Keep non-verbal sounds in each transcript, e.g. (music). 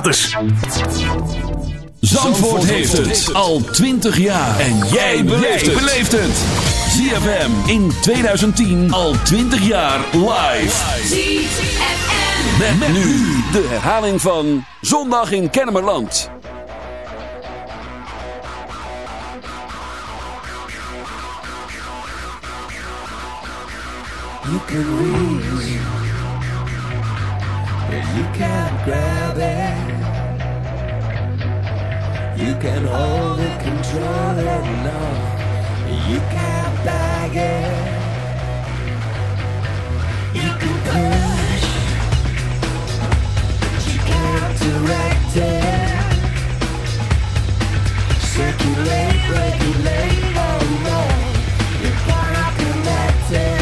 gratis. Zandvoort, heeft, het. al 20 jaar. En jij beleeft het. ZFM in 2010 al 20 jaar live. ZFM. Met, met nu de herhaling van Zondag in Kennemerland. You can reach, you can grab it. You can hold the control it, no, you can't bag it. You can push, but you can't direct it. Circulate, regulate, oh no, you cannot connect it.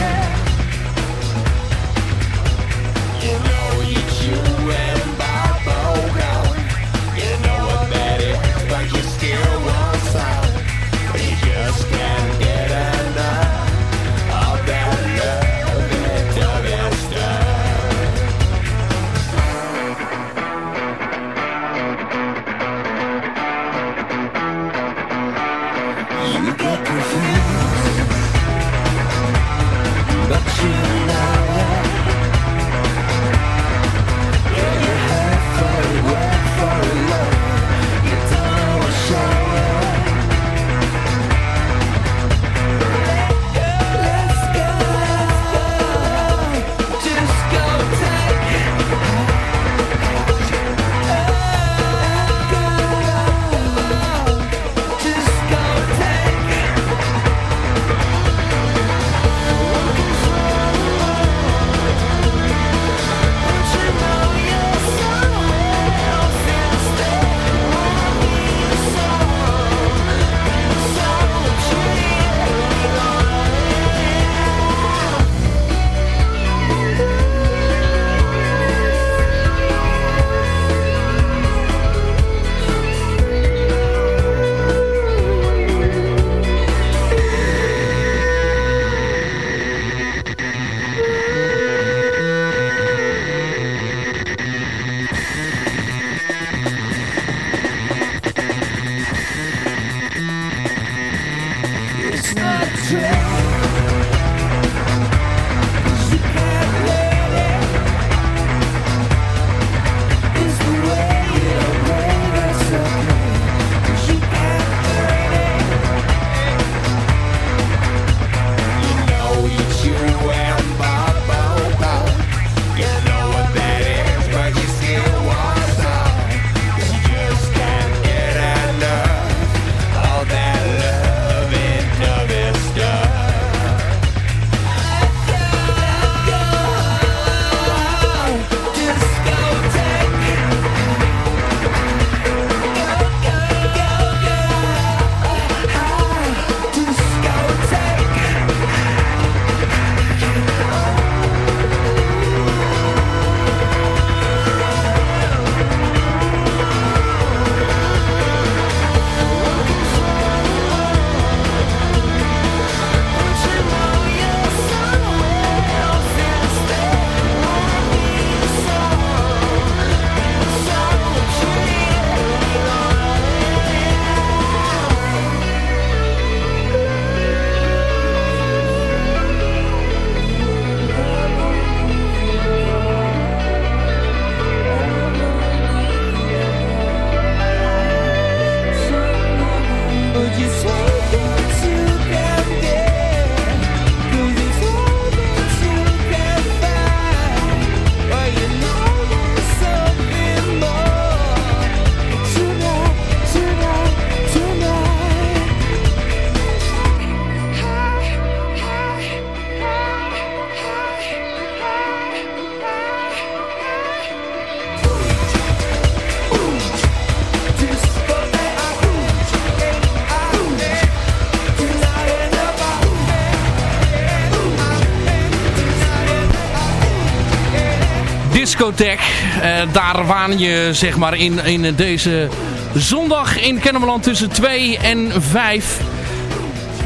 Tech. Eh, daar waan je zeg maar in, in deze zondag in Kennemerland tussen 2 en 5.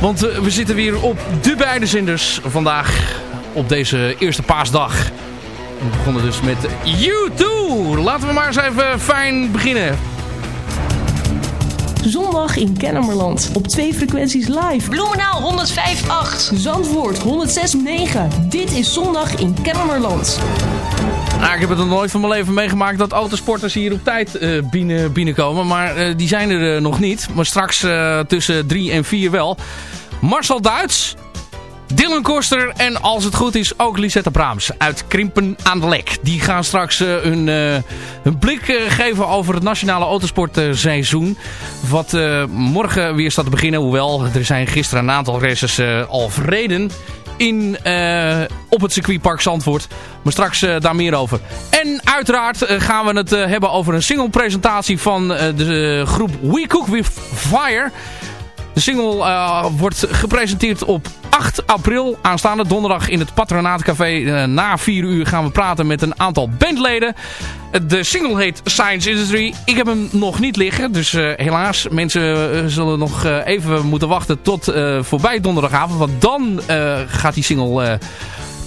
Want eh, we zitten weer op de beide zinders vandaag op deze eerste paasdag. We begonnen dus met YouTube. Laten we maar eens even fijn beginnen. Zondag in Kennemerland. Op twee frequenties live. Bloemenaal 105.8. Zandvoort 106.9. Dit is Zondag in Kennemerland. Nou, ik heb het nog nooit van mijn leven meegemaakt dat autosporters hier op tijd uh, binnen, binnenkomen. Maar uh, die zijn er uh, nog niet. Maar straks tussen 3 en 4 wel. Marcel Duits, Dylan Koster en als het goed is ook Lisette Braams uit Krimpen aan de Lek. Die gaan straks uh, hun, blik geven over het nationale autosportseizoen. Wat morgen weer staat te beginnen. Hoewel, er zijn gisteren een aantal races al verreden in, op het circuitpark Zandvoort. Maar straks daar meer over. En uiteraard gaan we het hebben over een single presentatie van de groep We Cook With Fire... De single uh, wordt gepresenteerd op 8 april. Aanstaande donderdag in het Patronaatcafé. Uh, na 4 uur gaan we praten met een aantal bandleden. De single heet Science Industry. Ik heb hem nog niet liggen. Dus uh, helaas, mensen zullen nog even moeten wachten tot voorbij donderdagavond. Want dan gaat die single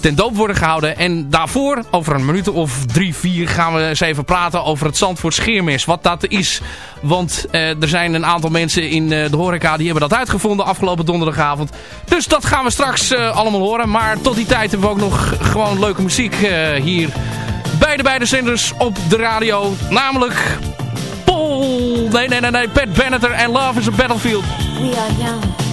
ten doop worden gehouden. En daarvoor, over een minuut of drie, vier, gaan we eens even praten over het Zandvoort Scheermes. Wat dat is. Want uh, er zijn een aantal mensen in uh, de horeca die hebben dat uitgevonden afgelopen donderdagavond. Dus dat gaan we straks uh, allemaal horen. Maar tot die tijd hebben we ook nog gewoon leuke muziek hier bij de beide zenders op de radio. Namelijk Paul, nee nee nee nee, Pat Benatar en Love is a Battlefield. We are young.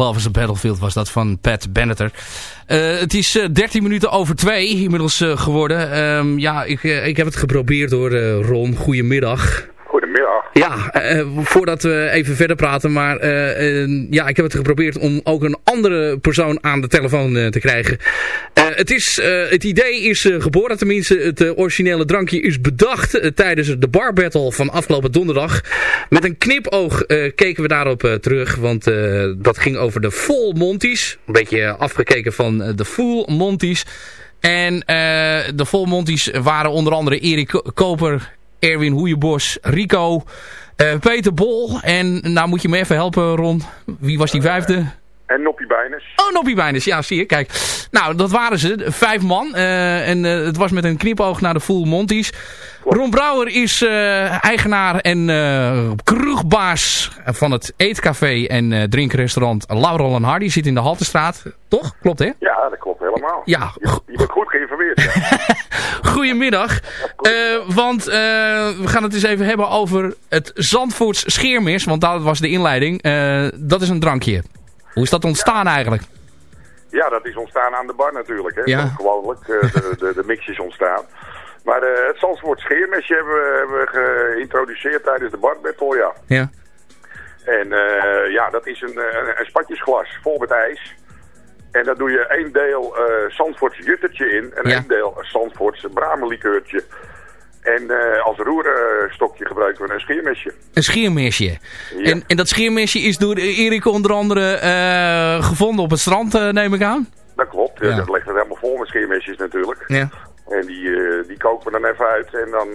Love is a Battlefield was dat van Pat Benetter. Eh, het is eh, 13 minuten over twee inmiddels eh, geworden. Ehm, ja, ik, eh, ik heb het geprobeerd door Ron. Goedemiddag. Goedemiddag. Ja, eh, voordat we even verder praten, maar eh, eh, ja, ik heb het geprobeerd om ook een andere persoon aan de telefoon eh, te krijgen. Eh, het, is, eh, het idee is eh, geboren, tenminste het originele drankje is bedacht tijdens de bar battle van afgelopen donderdag. Met een knipoog keken we daarop terug, want dat ging over de Full Monties. Een beetje afgekeken van de Full Monties. En eh, de Full Monties waren onder andere Erik Ko- Koper, Erwin Hoeienbos, Rico, Peter Bol. En nou moet je me even helpen, Ron. Wie was die vijfde? En Noppie Bijnes. Oh, Noppie Bijnes. Ja, zie je. Kijk. Nou, dat waren ze. Vijf man. Eh, en eh, het was met een knipoog naar de Full Monties. Ron Brouwer is eh, eigenaar en kroegbaas van het eetcafé en drinkrestaurant Laurel en Hardy. Zit in de Haltestraat. Toch? Klopt, hè? Ja, dat klopt helemaal. Ja. Je, je bent goed geïnformeerd. Ja. (laughs) Goedemiddag. Want we gaan het eens even hebben over het Zandvoorts scheermis. Want dat was de inleiding. Dat is een drankje. Hoe is dat ontstaan eigenlijk? ja, dat is ontstaan aan de bar natuurlijk. Hè. Ja. Gewoonlijk, eh, de, de, de mix is ontstaan. Maar eh, het Zandvoort scheermesje hebben we, hebben we geïntroduceerd tijdens de bar battle, ja. Ja. En eh, ja, dat is een, een, een spatjesglas vol met ijs. En daar doe je één deel eh Zandvoorts juttertje in en Ja. één deel Zandvoorts bramenlikeurtje. En eh, als roerstokje gebruiken we een scheermesje. Een scheermesje. Ja. En, en dat scheermesje is door Erik onder andere eh, gevonden op het strand, eh, neem ik aan. Dat klopt, Ja. dat legt het helemaal vol met scheermesjes natuurlijk. Ja. En die, die koken we dan even uit en dan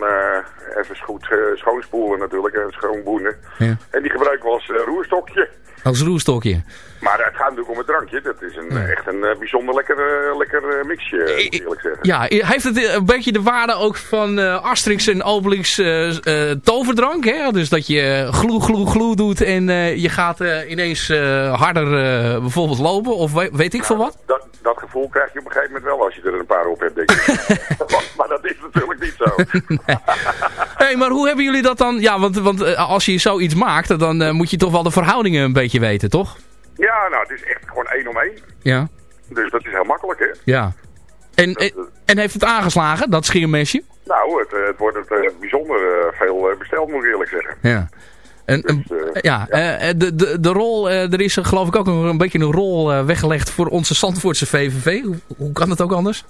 even goed schoonspoelen natuurlijk en schoonboenen. Ja. En die gebruiken we als roerstokje. Als roerstokje. Maar het gaat natuurlijk om het drankje. Dat is een, echt een eh, bijzonder lekker, eh, lekker eh, mixje, moet ik eerlijk zeggen. Ja, heeft het een beetje de waarde ook van eh, Asterix en Obelix toverdrank? Hè? Dus dat je gloe, gloe, gloe doet en je gaat ineens harder bijvoorbeeld lopen of we- weet ik veel wat? Dat, dat gevoel krijg je op een gegeven moment wel als je er een paar op hebt, denk ik. (laughs) maar, dat is natuurlijk niet zo. (laughs) hey, maar hoe hebben jullie dat dan? Ja, want, want als je zoiets maakt, dan moet je toch wel de verhoudingen een beetje weten, toch? Ja, nou, het is echt gewoon één om één. Ja. Dus dat is heel makkelijk, hè? Ja. En, en, en heeft het aangeslagen, dat scheermesje? Nou, het, eh, het wordt het, eh, bijzonder eh, veel eh, besteld, moet ik eerlijk zeggen. Ja. En, Dus, eh, ja, eh, de, de, de rol, eh, er is eh, geloof ik ook een, een beetje een rol eh, weggelegd voor onze Zandvoortse VVV. Hoe, hoe kan het ook anders?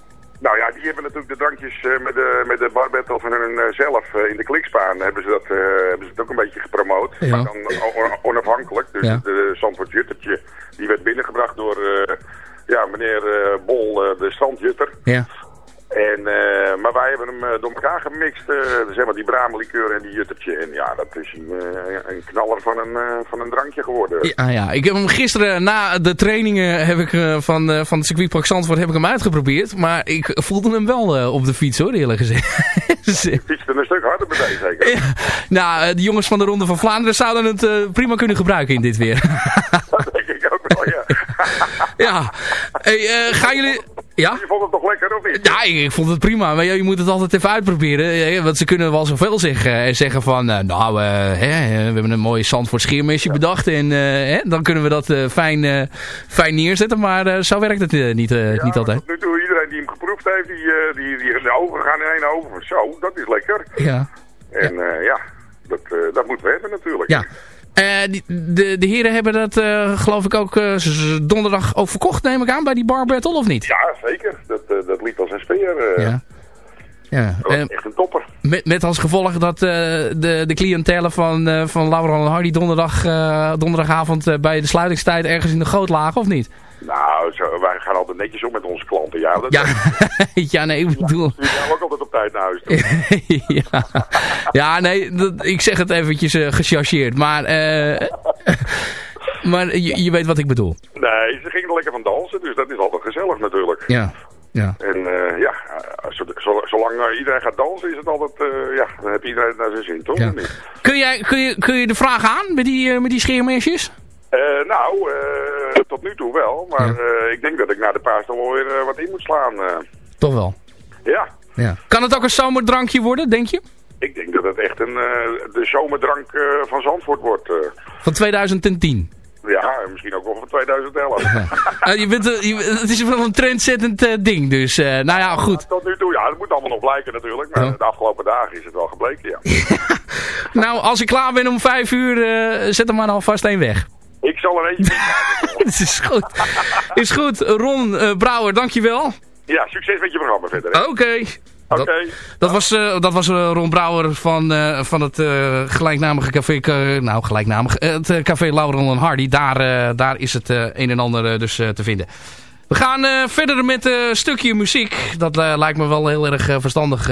Die hebben natuurlijk de drankjes eh, met de, met de bar battle van hun eh, zelf eh, in de klikspaan. Hebben ze, dat, eh, hebben ze het ook een beetje gepromoot. Ja. Maar dan on- onafhankelijk. Dus Ja. de Zandvoort Juttertje, die werd binnengebracht door ja, meneer Bol, de strandjutter. Ja. En, eh, maar wij hebben hem eh, door elkaar gemixt, eh, zeg maar die bramelikeur en die juttertje. En ja, dat is een, een knaller van een, van een drankje geworden. Ja, ja, ik heb hem gisteren na de trainingen heb ik, van, van het circuitpark Zandvoort heb ik hem uitgeprobeerd. Maar ik voelde hem wel op de fiets hoor, eerlijk gezegd. (laughs) Je fietste een stuk harder meteen zeker. Ja, nou, de jongens van de Ronde van Vlaanderen zouden het prima kunnen gebruiken in dit weer. (laughs) Dat denk ik ook wel, ja. (laughs) ja. Hey, eh, gaan jullie... Ja? Je vond het toch lekker, of niet? Ja, ik, ik vond het prima. Maar ja, je moet het altijd even uitproberen. Eh, Want ze kunnen wel zoveel zeggen. En zeggen van, eh, nou, eh, hè, eh, we hebben een mooie Zandvoort scheermesje bedacht. En eh, hè, dan kunnen we dat eh, fijn, eh, fijn neerzetten. Maar eh, zo werkt het eh, niet, eh, Ja, niet altijd. Nu toe, iedereen die hem geproefd heeft, die, eh, die, die, de ogen gaan in één ogen. Zo, dat is lekker. Ja. En ja, ja dat, eh, dat moeten we hebben natuurlijk. ja. Eh, die- de, de heren hebben dat, eh, geloof ik, ook eh, donderdag ook verkocht, neem ik aan, bij die bar battle, of niet? Ja, zeker. Dat, dat liep als een speer. Ja. Ja, echt een topper. met, met als gevolg dat de, de cliëntelen van, eh van Laura en Hardy donderdag, donderdagavond bij de sluitingstijd ergens in de goot lagen, of niet? Nou, zo, wij gaan altijd netjes om met onze klanten. Ja, dat Ja, (laughs) ja nee, ik bedoel... Die gaan ook altijd op tijd naar huis toe. (laughs) ja. ja, nee, dat, ik zeg het eventjes eh gechargeerd, maar... eh, (laughs) maar je, je weet wat ik bedoel. Nee, ze gingen er lekker van dansen, dus dat is altijd gezellig natuurlijk. Ja, ja. En eh, ja, zolang iedereen gaat dansen, is het altijd, ja, dan heeft iedereen naar zijn zin, toch? Ja. Kun, jij, kun, je, kun je de vraag aan met die, met die scheermesjes? Eh, nou, tot nu toe wel, maar Ja. eh, ik denk dat ik na de paas nog wel weer eh, wat in moet slaan. eh. Toch wel. ja, Ja. Kan het ook een zomerdrankje worden, denk je? ik denk dat het echt een, eh, de zomerdrank eh, van Zandvoort wordt. eh. Van 2010. Ja, en misschien ook wel van 2011. (laughs) Eh, je bent, eh, je- het is wel een trendzettend eh, ding, dus eh, nou ja, goed. Tot nu toe, ja, dat moet allemaal nog blijken natuurlijk. Maar Ja. de afgelopen dagen is het wel gebleken, ja. (laughs) Nou, als ik klaar ben om vijf uur, eh, zet er maar alvast één weg. Zal er eentje meekrijgen. Het (laughs) is goed. Is goed. Ron eh, Brouwer, dankjewel. Ja, succes met je programma verder. Oké. Oké. Dat, dat was, eh, dat was eh, Ron Brouwer van, van het gelijknamige café, nou gelijknamig, het café Laurel en Hardy. Daar, daar is het een en ander dus te vinden. We gaan verder met een stukje muziek. Dat lijkt me wel heel erg verstandig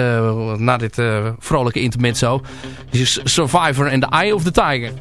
na dit vrolijke intermezzo. Dit is Survivor and the Eye of the Tiger.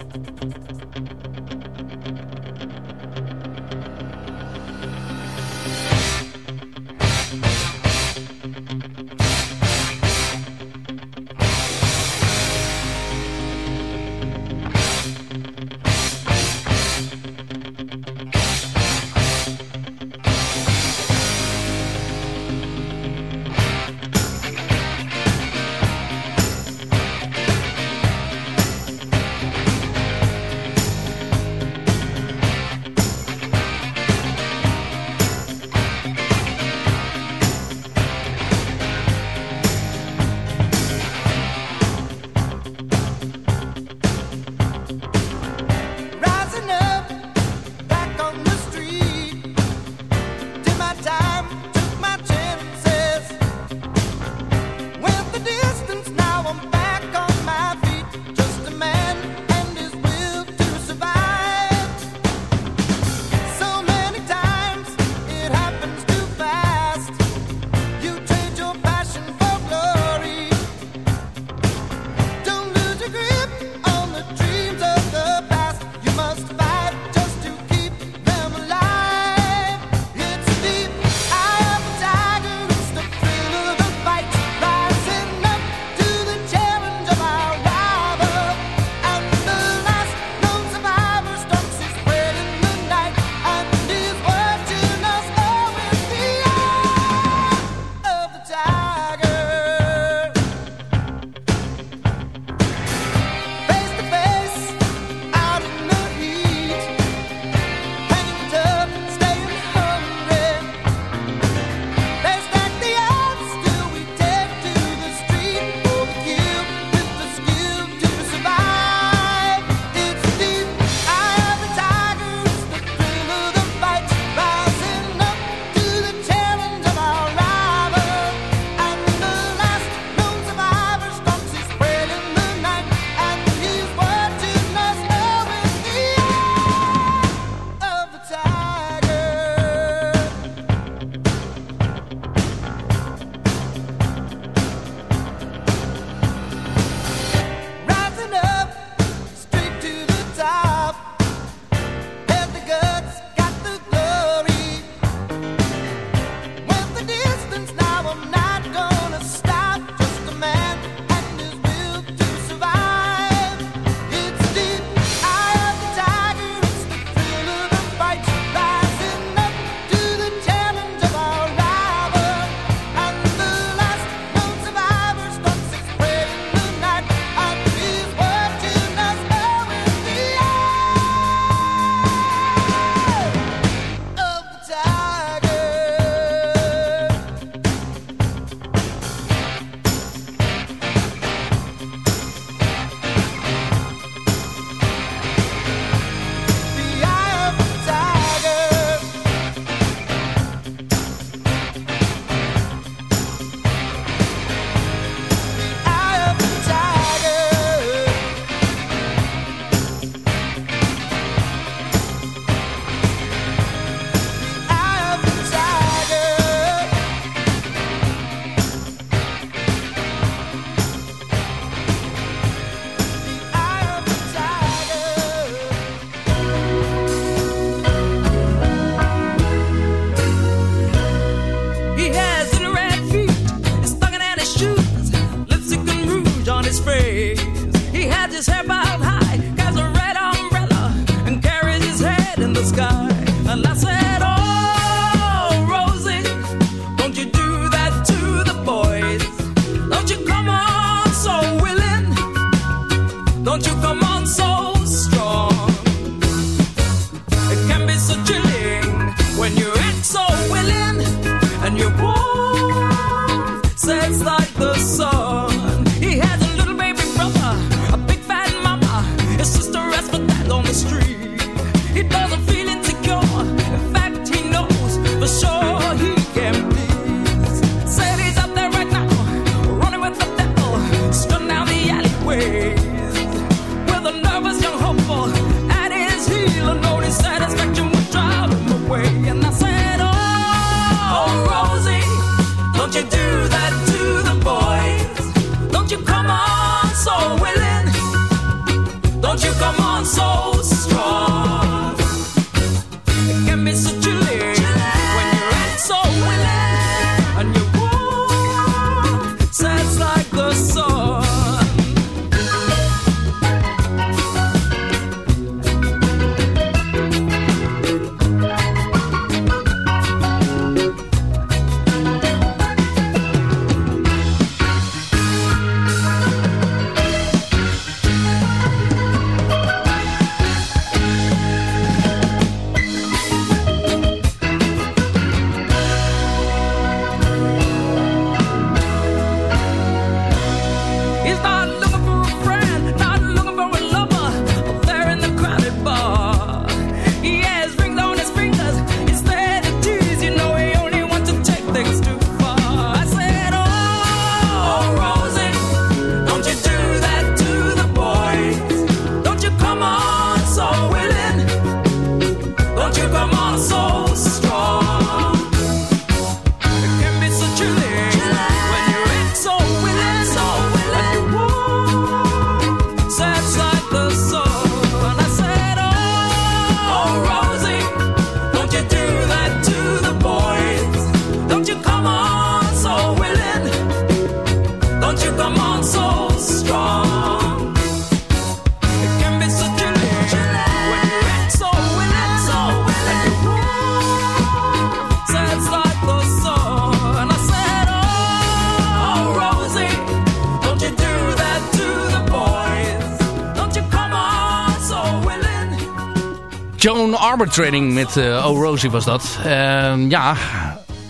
Joan Arbitrating met eh Oh Rosie was dat. Ehm, ja,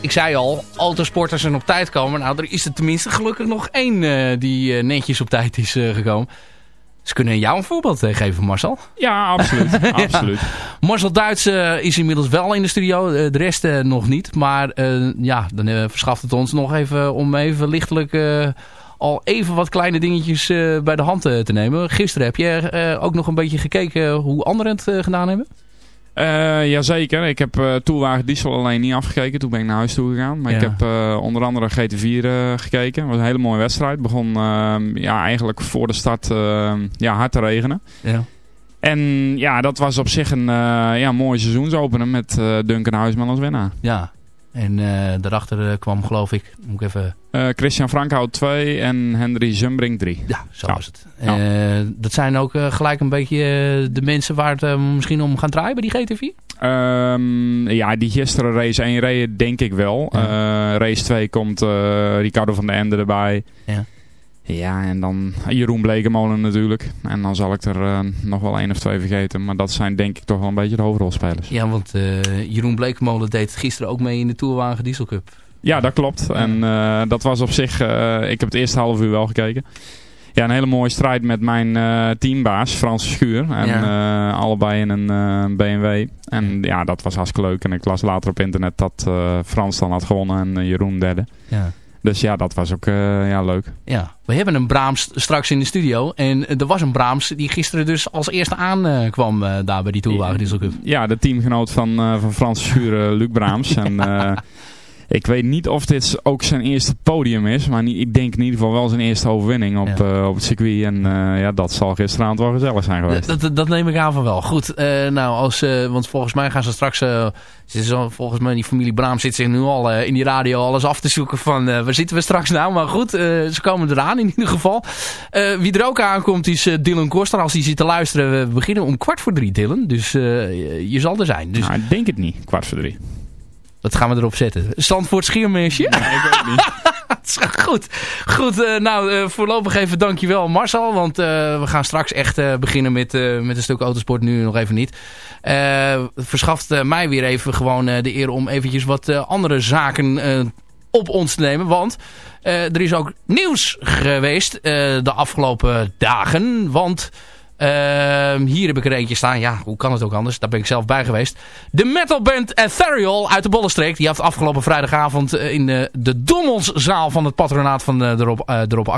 ik zei al, autosporters en op tijd komen. Nou, er is er tenminste gelukkig nog één eh, die eh, netjes op tijd is eh, gekomen. Ze kunnen jou een voorbeeld eh, geven, Marcel. Ja, absoluut. (laughs) absoluut. Marcel Duits eh, is inmiddels wel in de studio, eh, de rest eh, nog niet. Maar eh, ja, dan eh, verschaft het ons nog even om even lichtelijk eh, al even wat kleine dingetjes eh, bij de hand eh, te nemen. Gisteren heb je eh, ook nog een beetje gekeken hoe anderen het eh, gedaan hebben. Eh, jazeker. Ik heb eh Toelwagen Diesel alleen niet afgekeken. Toen ben ik naar huis toe gegaan. Maar ik Ja. heb eh, onder andere GT4 eh, gekeken. Het was een hele mooie wedstrijd. Begon ehm, ja, eigenlijk voor de start ehm, ja, hard te regenen. Ja. En ja, dat was op zich een ja, mooie seizoensopener met Duncan Huisman als winnaar. Ja, en eh, daarachter eh, kwam geloof ik, moet ik even... Eh, Christian Frankhout 2 en Henry Zumbrink 3. Ja, zo Ja. was het. Ja. Eh, dat zijn ook gelijk een beetje de mensen waar het misschien om gaan draaien bij die GT4? Ehm, ja, die gisteren race 1 reden denk ik wel. Ja. Race 2 komt Ricardo van der Ende erbij. Ja. Ja, en dan Jeroen Blekemolen natuurlijk. En dan zal ik er eh, nog wel één of twee vergeten. Maar dat zijn denk ik toch wel een beetje de hoofdrolspelers. Ja, want eh, Jeroen Bleekmolen deed gisteren ook mee in de Tourwagen Diesel Cup. Ja, dat klopt. En eh, dat was op zich... eh, ik heb het eerste half uur wel gekeken. Ja, een hele mooie strijd met mijn eh, teambaas, Frans Schuur. En eh, allebei in een eh, BMW. En ja, dat was hartstikke leuk. En ik las later op internet dat eh, Frans dan had gewonnen en eh, Jeroen derde. Ja. Dus ja, dat was ook eh, ja, leuk. Ja, we hebben een Braams straks in de studio. En eh, er was een Braams die gisteren dus als eerste aankwam eh daar bij die Tourwagen Diesel Cup. Ja, de teamgenoot van, van Frans Schuur, eh, Luc Braams. en (laughs) ik weet niet of dit ook zijn eerste podium is. Maar ik denk in ieder geval wel zijn eerste overwinning op, Ja. eh, op het circuit. En eh, ja, dat zal gisteravond wel gezellig zijn geweest. Dat, dat, dat neem ik aan van wel. Goed, eh, nou, als, want volgens mij gaan ze straks... ze volgens mij, die familie Braam zit zich nu al in die radio alles af te zoeken van... waar zitten we straks nou? Maar goed, ze komen eraan in ieder geval. Wie er ook aankomt is Dylan Koster. Als hij zit te luisteren, we beginnen om kwart voor drie, Dylan. Dus je zal er zijn. Dus Nou, ik denk het niet, kwart voor drie. Dat gaan we erop zetten. Zandvoort Schiermeisje. Nee, ik weet het niet. (laughs) Goed. Goed, eh, nou eh, voorlopig even dankjewel Marcel. Want eh, we gaan straks echt beginnen met, met een stuk autosport. Nu nog even niet. Het verschaft mij weer even gewoon de eer om eventjes wat andere zaken op ons te nemen. Want er is ook nieuws geweest de afgelopen dagen. Want... Ehm, hier heb ik er eentje staan. Ja, hoe kan het ook anders? Daar ben ik zelf bij geweest. De metalband Ethereal uit de Bollenstreek. Die heeft afgelopen vrijdagavond eh, in de, de Dommelszaal van het patronaat van de, Rob,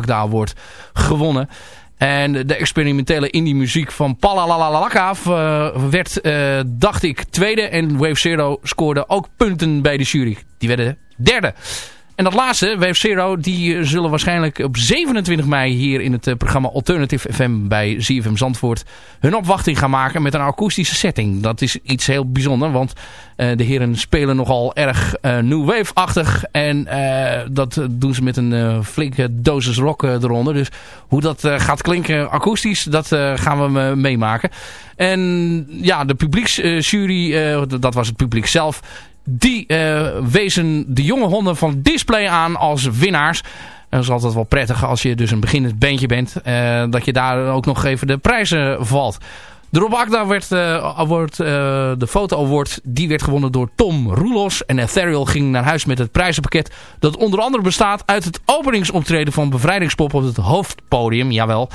eh, Award gewonnen. En de experimentele indie muziek van Palalalaka uh, werd, eh, dacht ik, tweede. En Wave Zero scoorde ook punten bij de jury. Die werden derde. En dat laatste, Wave Zero, die eh, zullen waarschijnlijk op 27 mei hier in het eh, programma Alternative FM bij ZFM Zandvoort hun opwachting gaan maken met een akoestische setting. Dat is iets heel bijzonders, want eh, de heren spelen nogal erg eh, new wave-achtig en dat doen ze met een flinke dosis rock eronder. Dus hoe dat gaat klinken akoestisch, dat gaan we meemaken. En ja, de publieksjury, dat was het publiek zelf, die eh, wezen de jonge honden van Display aan als winnaars. Dat is altijd wel prettig als je dus een beginnend bandje bent. eh, dat je daar ook nog even de prijzen valt. De Rob Agda werd, eh, de foto award, die werd gewonnen door Tom Roelos. En Ethereal ging naar huis met het prijzenpakket. Dat onder andere bestaat uit het openingsoptreden van Bevrijdingspop op het hoofdpodium. Jawel.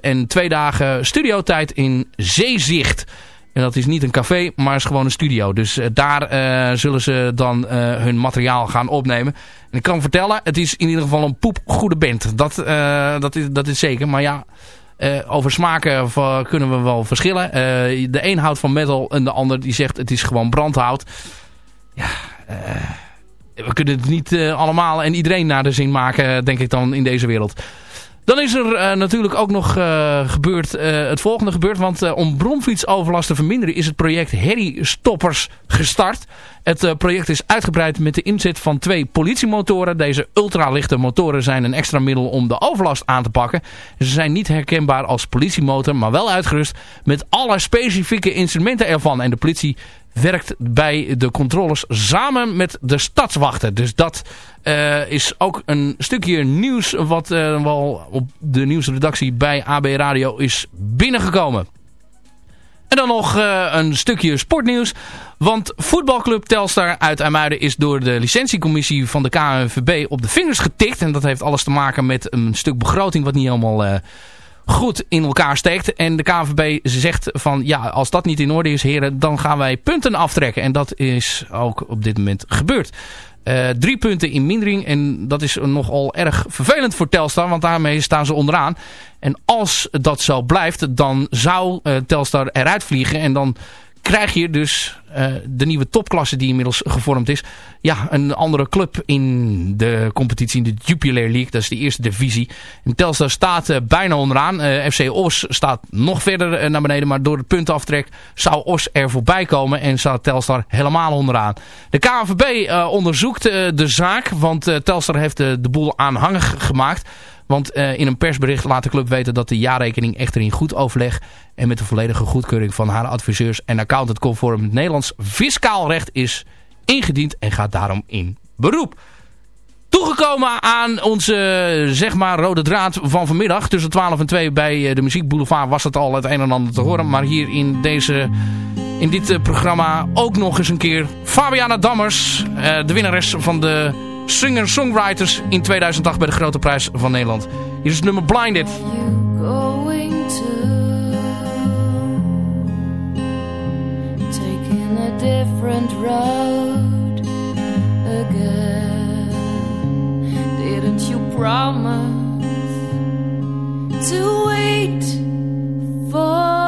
En twee dagen studiotijd in Zeezicht. En dat is niet een café, maar is gewoon een studio. Dus eh, daar eh, zullen ze dan eh, hun materiaal gaan opnemen. En ik kan vertellen, het is in ieder geval een poepgoede band. Dat, dat, is, dat is zeker. Maar ja, over smaken kunnen we wel verschillen. De een houdt van metal en de ander die zegt het is gewoon brandhout. Ja, we kunnen het niet allemaal en iedereen naar de zin maken, denk ik dan, in deze wereld. Dan is er eh, natuurlijk ook nog eh, gebeurd, eh, het volgende gebeurd. Want om bromfietsoverlast te verminderen is het project Harry Stoppers gestart. Het project is uitgebreid met de inzet van twee politiemotoren. Deze ultralichte motoren zijn een extra middel om de overlast aan te pakken. Ze zijn niet herkenbaar als politiemotor, maar wel uitgerust met alle specifieke instrumenten ervan. En de politie werkt bij de controles samen met de stadswachten. Dus dat eh, is ook een stukje nieuws wat eh, wel op de nieuwsredactie bij AB Radio is binnengekomen. En dan nog eh, een stukje sportnieuws. Want voetbalclub Telstar uit IJmuiden is door de licentiecommissie van de KNVB op de vingers getikt. En dat heeft alles te maken met een stuk begroting wat niet helemaal goed in elkaar steekt. En de KNVB zegt van ja, als dat niet in orde is heren, dan gaan wij punten aftrekken. En dat is ook op dit moment gebeurd. Eh, drie punten in mindering. En dat is nogal erg vervelend voor Telstar. Want daarmee staan ze onderaan. En als dat zo blijft. Dan zou eh, Telstar eruit vliegen. En dan krijg je dus eh, de nieuwe topklasse die inmiddels gevormd is. Ja, een andere club in de competitie. In de Jupiler League. Dat is de eerste divisie. En Telstar staat eh, bijna onderaan. Eh, FC Os staat nog verder naar beneden. Maar door het puntaftrek zou Os er voorbij komen. En staat Telstar helemaal onderaan. De KNVB onderzoekt de zaak. Want Telstar heeft de boel aanhangig gemaakt. Want eh, in een persbericht laat de club weten dat de jaarrekening echter in goed overleg en met de volledige goedkeuring van haar adviseurs en accountant conform het Nederlands fiscaal recht is ingediend en gaat daarom in beroep. Toegekomen aan onze zeg maar rode draad van vanmiddag tussen 12 en 2 bij eh, de Muziek Boulevard was het al het een en ander te horen. Maar hier in, deze, in dit eh, programma ook nog eens een keer Fabiana Dammers, de winnares van de Singer-Songwriters in 2008 bij de Grote Prijs van Nederland. Hier is het nummer Blinded. different road again didn't you promise to wait for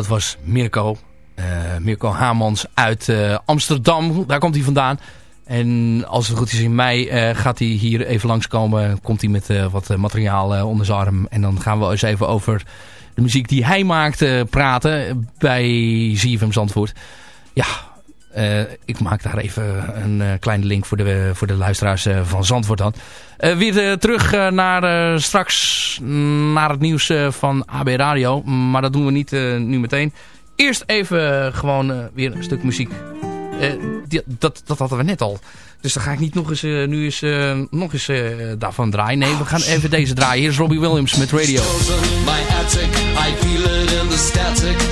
dat was Mirko. eh, Mirko Hamans uit eh, Amsterdam. Daar komt hij vandaan. En als het goed is in mei eh, gaat hij hier even langskomen. Komt hij met wat materiaal onder zijn arm. En dan gaan we eens even over de muziek die hij maakt praten bij ZFM Zandvoort. Ja, eh, ik maak daar even een eh, kleine link voor de, voor de luisteraars eh, van Zandvoort dan. Weer terug naar straks naar het nieuws van AB Radio. Maar dat doen we niet nu meteen. Eerst even gewoon weer een stuk muziek. Die- dat, dat hadden we net al. Dus dan ga ik niet nog eens, nu eens, nog eens daarvan draaien. Nee, we gaan even deze draaien. Hier is Robbie Williams met Radio. my attic. I feel it in the static.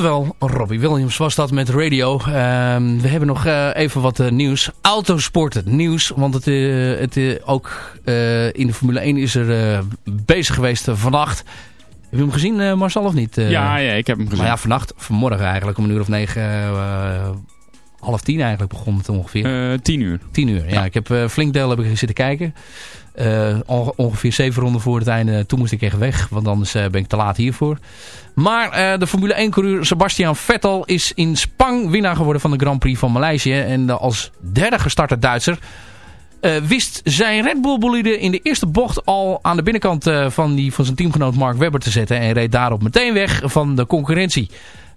Oftewel, Robbie Williams was dat met radio. Ehm, we hebben nog eh, even wat eh, nieuws. Autosport het nieuws. Want het, eh, het ook in de Formule 1 is er bezig geweest vannacht. Heb je hem gezien, Marcel, of niet? Ja, ja, ik heb hem gezien. Maar ja, vannacht, vanmorgen eigenlijk, om een uur of negen, half tien eigenlijk begon het ongeveer. Eh, tien uur. Tien uur, ja. Ik heb eh, flink deel heb ik zitten kijken. Eh, onge- ongeveer zeven ronden voor het einde. Toen moest ik echt weg, want anders ben ik te laat hiervoor. Maar de Formule 1-coureur Sebastian Vettel is in Spang winnaar geworden van de Grand Prix van Maleisië. En als derde gestarte Duitser wist zijn Red Bull bolide in de eerste bocht al aan de binnenkant van, die, van zijn teamgenoot Mark Webber te zetten. En reed daarop meteen weg van de concurrentie.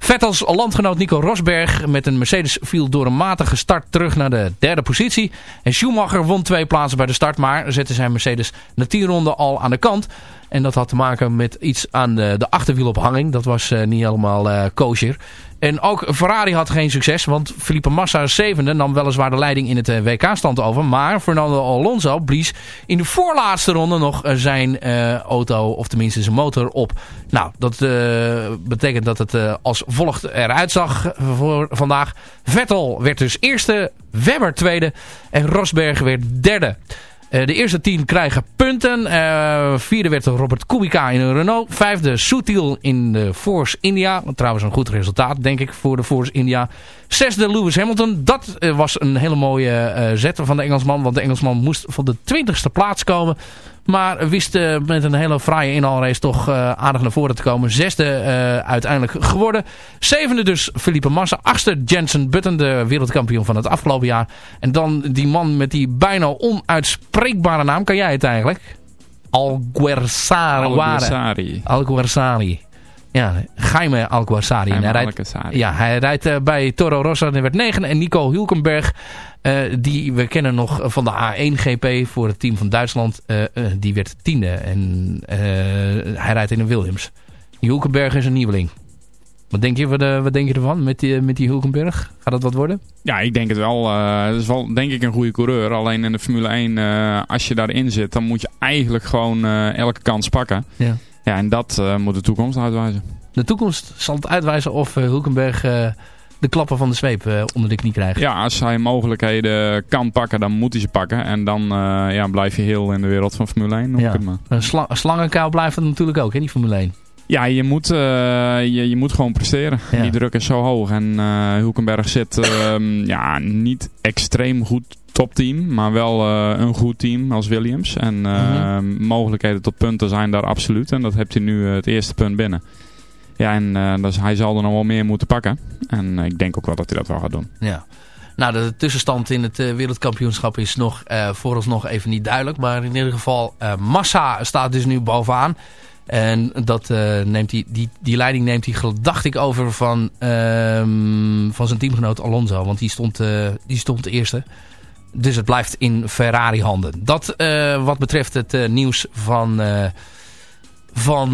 Vettels landgenoot Nico Rosberg met een Mercedes viel door een matige start terug naar de derde positie. En Schumacher won twee plaatsen bij de start, maar zette zijn Mercedes na tien ronden al aan de kant. En dat had te maken met iets aan de, achterwielophanging. Dat was eh, niet helemaal eh kosher. En ook Ferrari had geen succes, want Felipe Massa zevende nam weliswaar de leiding in het eh, WK-stand over. Maar Fernando Alonso blies in de voorlaatste ronde nog eh, zijn eh, auto, of tenminste zijn motor, op. Nou, dat betekent dat het eh, als volgt eruit zag voor vandaag. Vettel werd dus eerste, Webber tweede en Rosberg werd derde. Eh, de eerste tien krijgen punten. Eh, vierde werd Robert Kubica in een Renault. Vijfde Sutil in de Force India. Trouwens een goed resultaat, denk ik, voor de Force India. Zesde Lewis Hamilton. Dat eh, was een hele mooie zet van de Engelsman. Want de Engelsman moest van de twintigste plaats komen. Maar wist eh, met een hele fraaie inhaalrace toch eh, aardig naar voren te komen. Zesde eh, uiteindelijk geworden. Zevende dus Felipe Massa. Achtste Jensen Button, de wereldkampioen van het afgelopen jaar. En dan die man met die bijna onuitspreekbare naam. Kan jij het eigenlijk? Alguerçari. Alguerçari. Alguerçari. Ja, Jaime Alguerçari. En Jaime hij rijdt-. Ja, hij rijdt eh, bij Toro Rosso. En werd negen. En Nico Hulkenberg, eh, die we kennen nog van de A1 GP voor het team van Duitsland. eh, die werd tiende. En hij rijdt in een Williams. Hulkenberg is een nieuweling. Wat denk je, wat, wat denk je ervan met die, met die Hulkenberg? Gaat dat wat worden? Ja, ik denk het wel. eh, Het is wel denk ik een goede coureur. Alleen in de Formule 1, eh, als je daarin zit, dan moet je eigenlijk gewoon elke kans pakken. Ja. Ja, en dat eh, moet de toekomst uitwijzen. De toekomst zal het uitwijzen of eh, Hulkenberg eh, de klappen van de zweep onder de knie krijgt. Ja, als hij mogelijkheden kan pakken, dan moet hij ze pakken. En dan ja, blijf je heel in de wereld van Formule 1. noem ik Ja. het maar. Sla slangenkuil blijft het natuurlijk ook, hè, die Formule 1. Ja, je moet, eh, je, je moet gewoon presteren. Ja. Die druk is zo hoog. En eh Hulkenberg zit ehm, (laughs) ja, niet extreem goed topteam, maar wel eh, een goed team als Williams. En eh, mogelijkheden tot punten zijn daar absoluut. En dat heeft hij nu het eerste punt binnen. Ja, en dus hij zal er nog wel meer moeten pakken. En ik denk ook wel dat hij dat wel gaat doen. Ja. Nou, de tussenstand in het wereldkampioenschap is nog eh, vooralsnog even niet duidelijk. Maar in ieder geval, eh, Massa staat dus nu bovenaan. En dat, eh, neemt hij, die, die leiding neemt hij, dacht ik, over van, ehm, van zijn teamgenoot Alonso. Want die stond, eh, die stond de eerste. Dus het blijft in Ferrari handen. Dat eh, wat betreft het nieuws van... van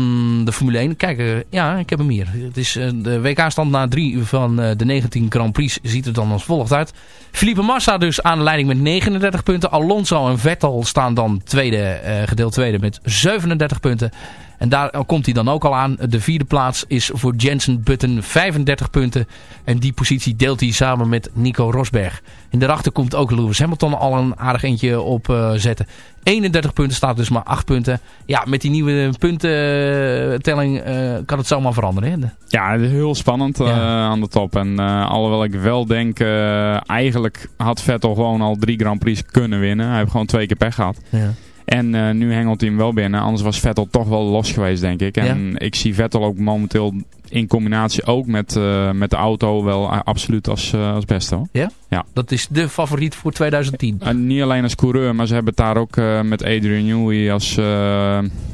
de Formule 1. Kijk, ja, ik heb hem hier. Het is de WK-stand na drie van de 19 Grand Prix ziet er dan als volgt uit. Felipe Massa dus aan de leiding met 39 punten. Alonso en Vettel staan dan tweede, gedeeld tweede met 37 punten. En daar komt hij dan ook al aan. De vierde plaats is voor Jensen Button 35 punten. En die positie deelt hij samen met Nico Rosberg. En daarachter komt ook Lewis Hamilton al een aardig eentje op eh, zetten. 31 punten staat dus maar 8 punten. Ja, met die nieuwe puntentelling eh, kan het zomaar veranderen. Hè? Ja, het is heel spannend eh, aan de top. En eh, alhoewel ik wel denk, eh, eigenlijk had Vettel gewoon al drie Grand Prix kunnen winnen. Hij heeft gewoon twee keer pech gehad. Ja. En eh, nu hengelt hij hem wel binnen. Anders was Vettel toch wel los geweest, denk ik. En ik zie Vettel ook momenteel in combinatie ook met, eh, met de auto wel absoluut als, eh, als beste. Hoor. Ja? Ja. Dat is de favoriet voor 2010. En niet alleen als coureur, maar ze hebben het daar ook eh, met Adrian Newey als eh,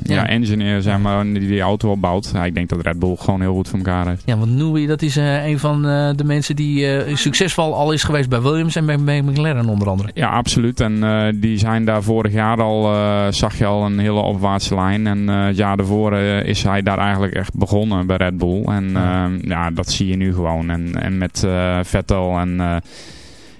ja. engineer, zeg maar, die die auto opbouwt. Ja, ik denk dat Red Bull gewoon heel goed voor elkaar heeft. Ja, want Newey, dat is een van de mensen die succesvol al is geweest bij Williams en bij, bij McLaren onder andere. Ja, absoluut. En die zijn daar vorig jaar al, zag je al een hele opwaartse lijn. En het jaar daarvoor is hij daar eigenlijk echt begonnen bij Red Bull. En ja, ja dat zie je nu gewoon. En, en met eh, Vettel en... eh,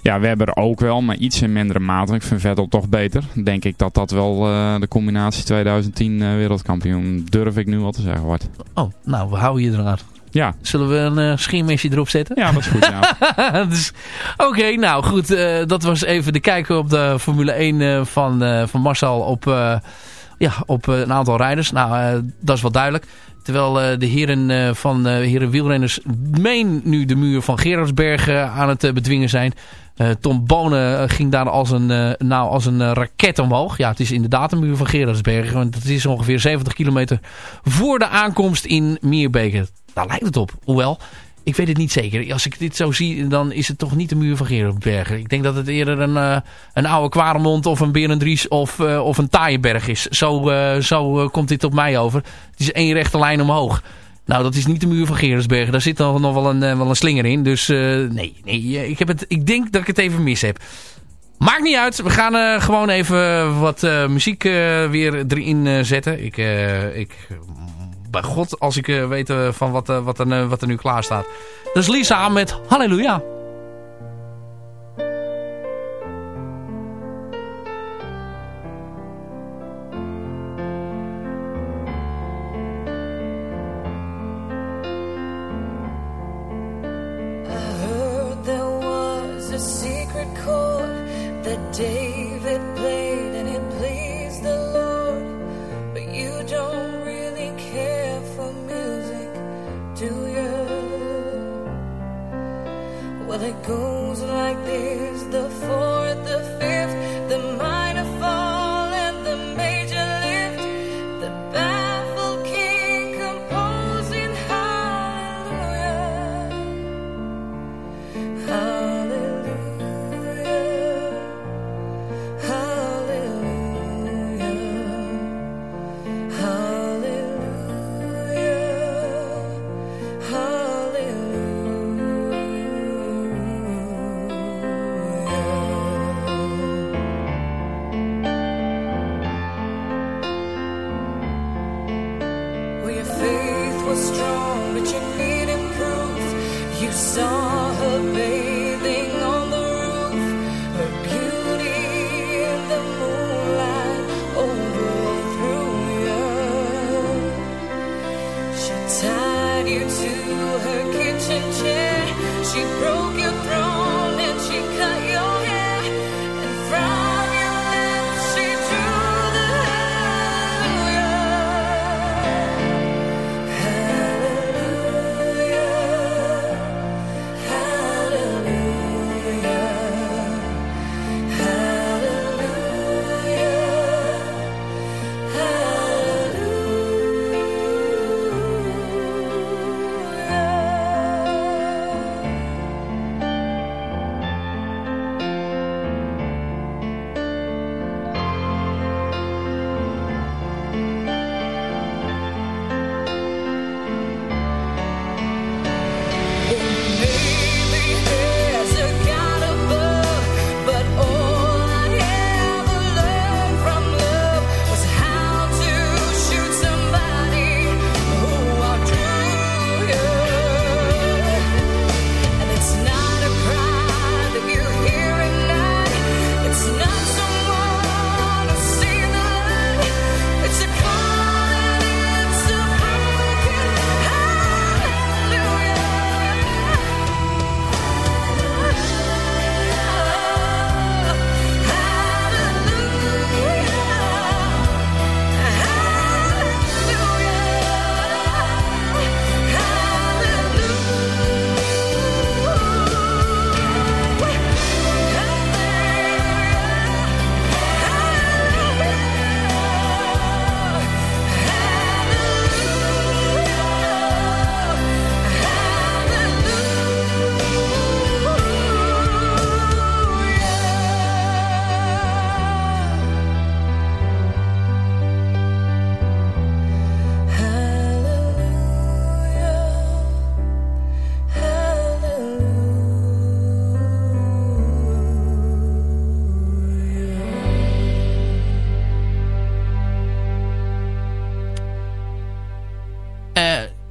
ja, Webber ook wel, maar iets in mindere mate. Ik vind Vettel toch beter. Denk ik dat dat wel eh, de combinatie 2010 eh, wereldkampioen, durf ik nu wel te zeggen, wordt. Oh, nou, we houden je eraan. Ja. Zullen we een uh, erop zetten? Ja, dat is goed, ja. (laughs) dus, Oké, nou goed. Dat was even de kijken op de Formule 1 uh, van, van Marcel op, ja, op een aantal rijders. Nou, dat is wel duidelijk. Terwijl de heren van de heren wielrenners meen nu de muur van Gerardsbergen aan het bedwingen zijn. Tom Bonen ging daar als een, nou, als een raket omhoog. Ja, het is inderdaad een muur van Gerardsbergen. Want het is ongeveer 70 kilometer voor de aankomst in Meerbeke. Daar lijkt het op. Hoewel, ik weet het niet zeker. Als ik dit zo zie, dan is het toch niet de muur van Gerardbergen. Ik denk dat het eerder een, uh, een oude Kwaremond of een Berendries of, uh, of een Taaienberg is. Zo, uh, zo komt dit op mij over. Het is één rechte lijn omhoog. Nou, dat is niet de muur van Gerardsbergen. Daar zit nog, nog wel, een, wel een slinger in. Dus nee, nee ik, heb het, ik denk dat ik het even mis heb. Maakt niet uit. We gaan gewoon even wat muziek weer erin zetten. Ik, ik God als ik uh, weet uh, van wat, uh, wat, er, wat er nu klaar staat. Dus Lisa met Halleluja.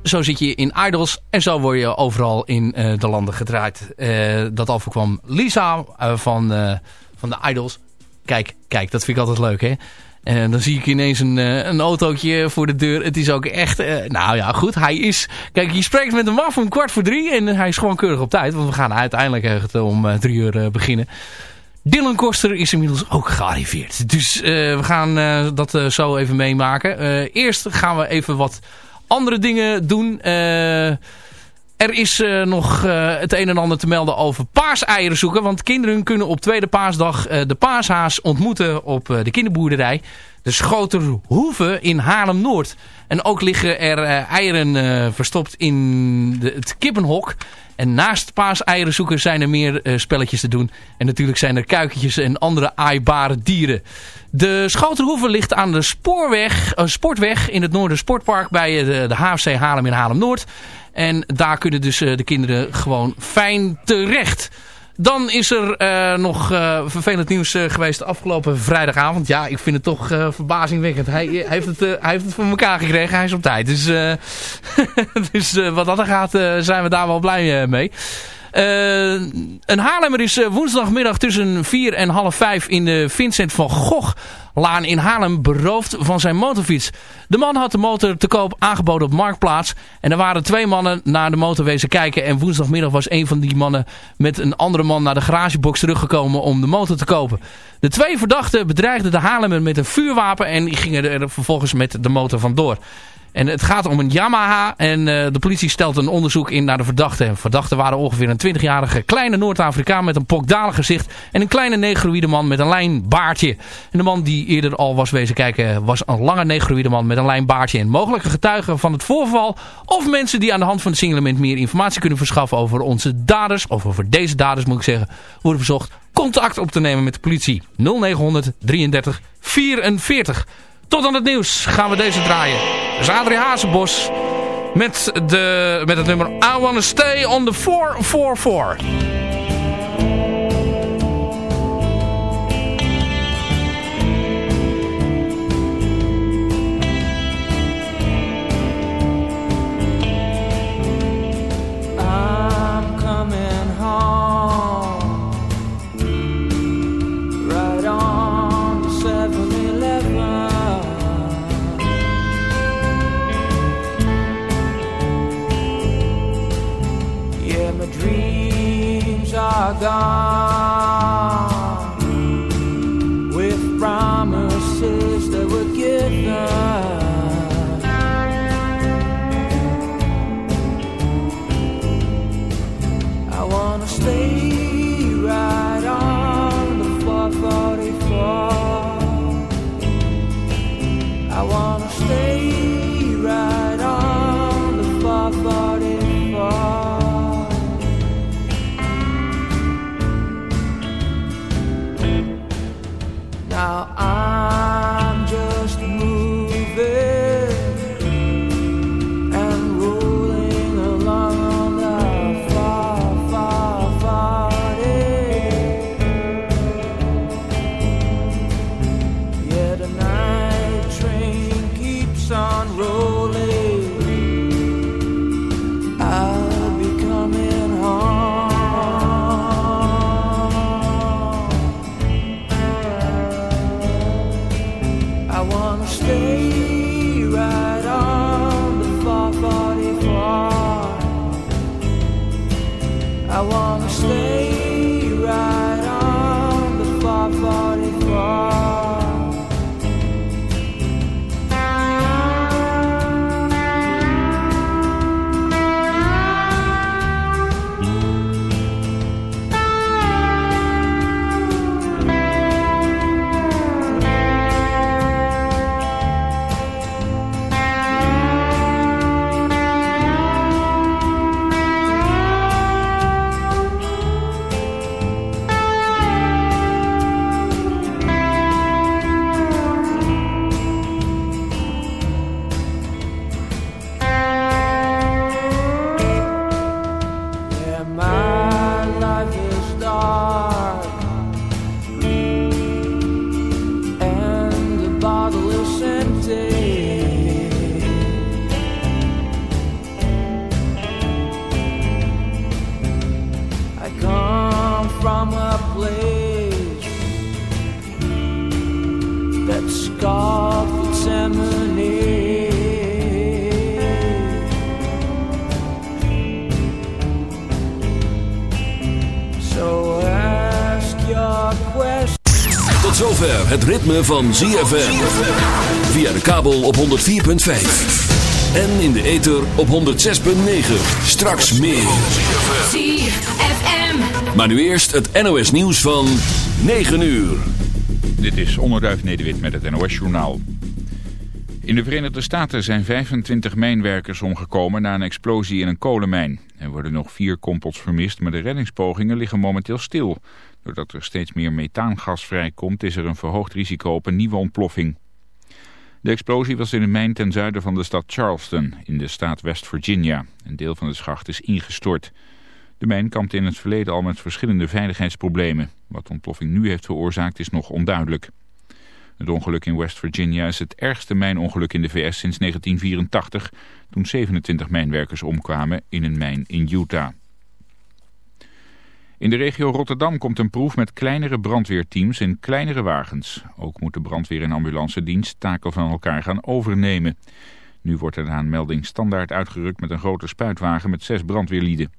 Zo zit je in Idols en zo word je overal in uh, de landen gedraaid. Uh, dat overkwam Lisa van, van de Idols. Kijk, kijk, dat vind ik altijd leuk hè. En dan zie ik ineens een, eh, een autootje voor de deur. Het is ook echt... eh, nou ja, goed. Hij is... Kijk, je spreekt met hem af om kwart voor drie. En hij is gewoon keurig op tijd. Want we gaan uiteindelijk echt om eh, drie uur eh, beginnen. Dylan Koster is inmiddels ook gearriveerd. Dus eh, we gaan eh, dat eh, zo even meemaken. Eh, eerst gaan we even wat andere dingen doen. Eh, er is eh, nog eh, het een en ander te melden over paaseieren zoeken. Want kinderen kunnen op tweede paasdag de paashaas ontmoeten op de kinderboerderij. De Schoterhoeve in Haarlem-Noord. En ook liggen er eh, eieren eh, verstopt in de, het kippenhok. En naast paaseieren zoeken zijn er meer eh, spelletjes te doen. En natuurlijk zijn er kuikentjes en andere aaibare dieren. De Schoterhoeve ligt aan de spoorweg, sportweg in het Noorden Sportpark bij de, de HFC Haarlem in Haarlem-Noord. En daar kunnen dus de kinderen gewoon fijn terecht. Dan is er eh, nog eh, vervelend nieuws eh, geweest afgelopen vrijdagavond. Ja, ik vind het toch verbazingwekkend. Hij, hij heeft het, hij heeft het voor elkaar gekregen. Hij is op tijd. Dus, (laughs) dus wat dat er gaat, zijn we daar wel blij mee. Een Haarlemmer is woensdagmiddag tussen 4 en half 5 in de Vincent van Gogh Laan in Haarlem beroofd van zijn motorfiets. De man had de motor te koop aangeboden op Marktplaats. En er waren twee mannen naar de motor wezen kijken. En woensdagmiddag was een van die mannen met een andere man naar de garagebox teruggekomen om de motor te kopen. De twee verdachten bedreigden de Haarlemmer met een vuurwapen en gingen er vervolgens met de motor vandoor. En het gaat om een Yamaha en eh, de politie stelt een onderzoek in naar de verdachten. Verdachten waren ongeveer een 20-jarige kleine Noord-Afrikaan met een pokdalig gezicht en een kleine negroïde man met een lijn baardje. En de man die eerder al was wezen kijken was een lange negroïde man met een lijn baardje. En mogelijke getuigen van het voorval of mensen die aan de hand van het signalement meer informatie kunnen verschaffen over onze daders, of over deze daders moet ik zeggen, worden verzocht contact op te nemen met de politie. 0900 33 44. Tot aan het nieuws gaan we deze draaien. Is Adrie Hazenbos met, de, met het nummer I Wanna Stay on the 444. Are gone with promises that were given. I wanna stay right on the 444. I wanna stay ritme van ZFM. Via de kabel op 104.5. En in de ether op 106.9. Straks meer. ZFM. Maar nu eerst het NOS nieuws van 9 uur. Dit is Onderduif Nederwit met het NOS Journaal. In de Verenigde Staten zijn 25 mijnwerkers omgekomen na een explosie in een kolenmijn. Er worden nog vier kompels vermist, maar de reddingspogingen liggen momenteel stil. Doordat er steeds meer methaangas vrijkomt is er een verhoogd risico op een nieuwe ontploffing. De explosie was in een mijn ten zuiden van de stad Charleston in de staat West Virginia. Een deel van de schacht is ingestort. De mijn kampte in het verleden al met verschillende veiligheidsproblemen. Wat de ontploffing nu heeft veroorzaakt is nog onduidelijk. Het ongeluk in West Virginia is het ergste mijnongeluk in de VS sinds 1984... toen 27 mijnwerkers omkwamen in een mijn in Utah. In de regio Rotterdam komt een proef met kleinere brandweerteams in kleinere wagens. Ook moet de brandweer en ambulance dienst taken van elkaar gaan overnemen. Nu wordt er na een melding standaard uitgerukt met een grote spuitwagen met zes brandweerlieden.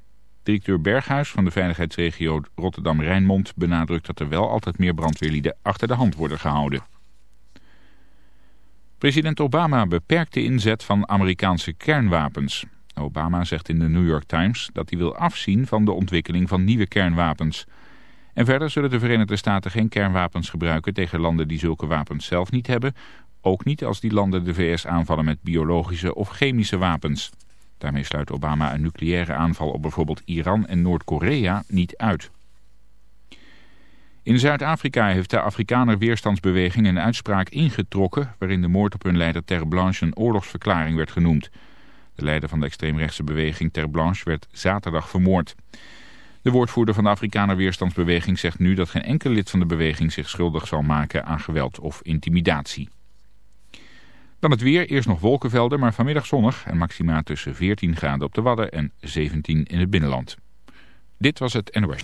Directeur Berghuis van de veiligheidsregio Rotterdam-Rijnmond benadrukt dat er wel altijd meer brandweerlieden achter de hand worden gehouden. President Obama beperkt de inzet van Amerikaanse kernwapens. Obama zegt in de New York Times dat hij wil afzien van de ontwikkeling van nieuwe kernwapens. En verder zullen de Verenigde Staten geen kernwapens gebruiken tegen landen die zulke wapens zelf niet hebben. Ook niet als die landen de VS aanvallen met biologische of chemische wapens. Daarmee sluit Obama een nucleaire aanval op bijvoorbeeld Iran en Noord-Korea niet uit. In Zuid-Afrika heeft de Afrikaner Weerstandsbeweging een uitspraak ingetrokken... waarin de moord op hun leider Ter Blanche een oorlogsverklaring werd genoemd. De leider van de extreemrechtse beweging Ter Blanche werd zaterdag vermoord. De woordvoerder van de Afrikaner Weerstandsbeweging zegt nu dat geen enkel lid van de beweging zich schuldig zal maken aan geweld of intimidatie. Dan het weer, eerst nog wolkenvelden, maar vanmiddag zonnig en maxima tussen 14 graden op de Wadden en 17 in het binnenland. Dit was het NOS.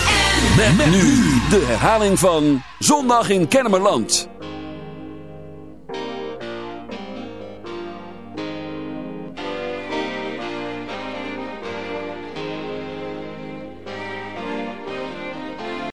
Met, met nu de herhaling van Zondag in Kennemerland.